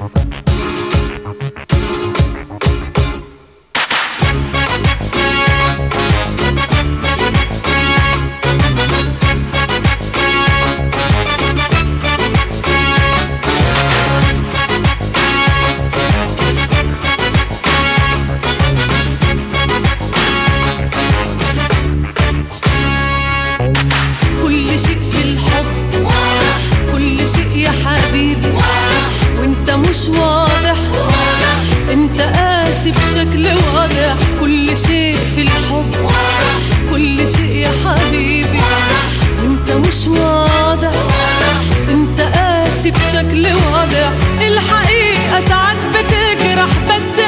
Thank مش واضح. انت قاسي بشكل واضح. كل شيء في الحب. كل شيء يا حبيبي. انت مش واضح. انت قاسي بشكل واضح. الحقيقة ساعات بتجرح بس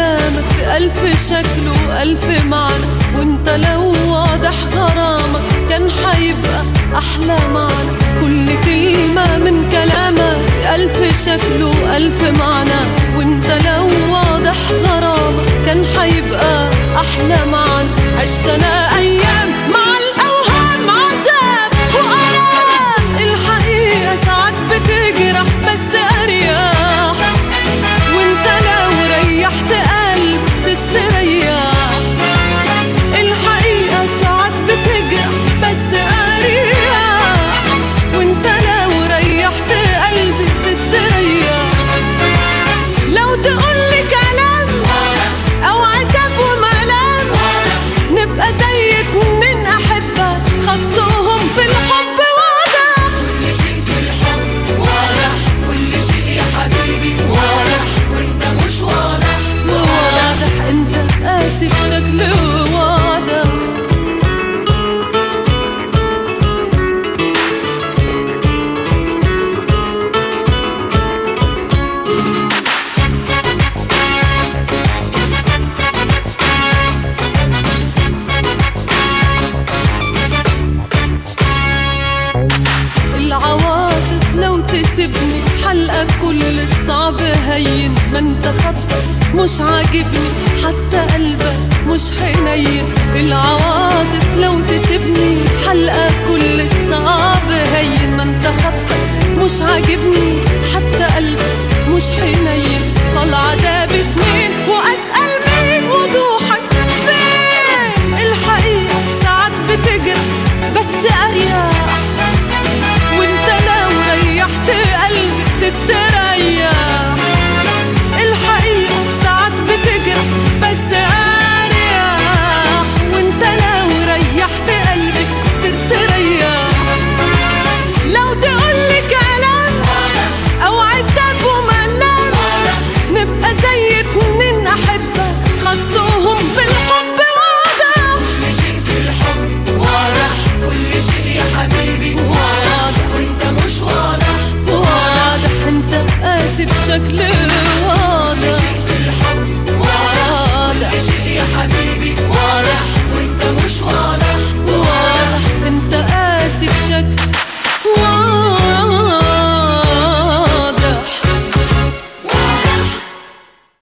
كلامك ألف شكل وألف معنى وأنت لو واضح غرامك كان حيبقى أحلى معنى. كل كلمة من كلامك ألف شكل وألف معنى وأنت لو واضح غرامك كان حيبقى أحلى معنى. عشت أنا العواطف لو تسيبني حلقة كل الصعب هين. ما انت خطك مش عاجبني حتى قلبك مش حنين. العواطف لو تسيبني حلقة كل الصعب هين. ما انت خطك مش عاجبني. çöklü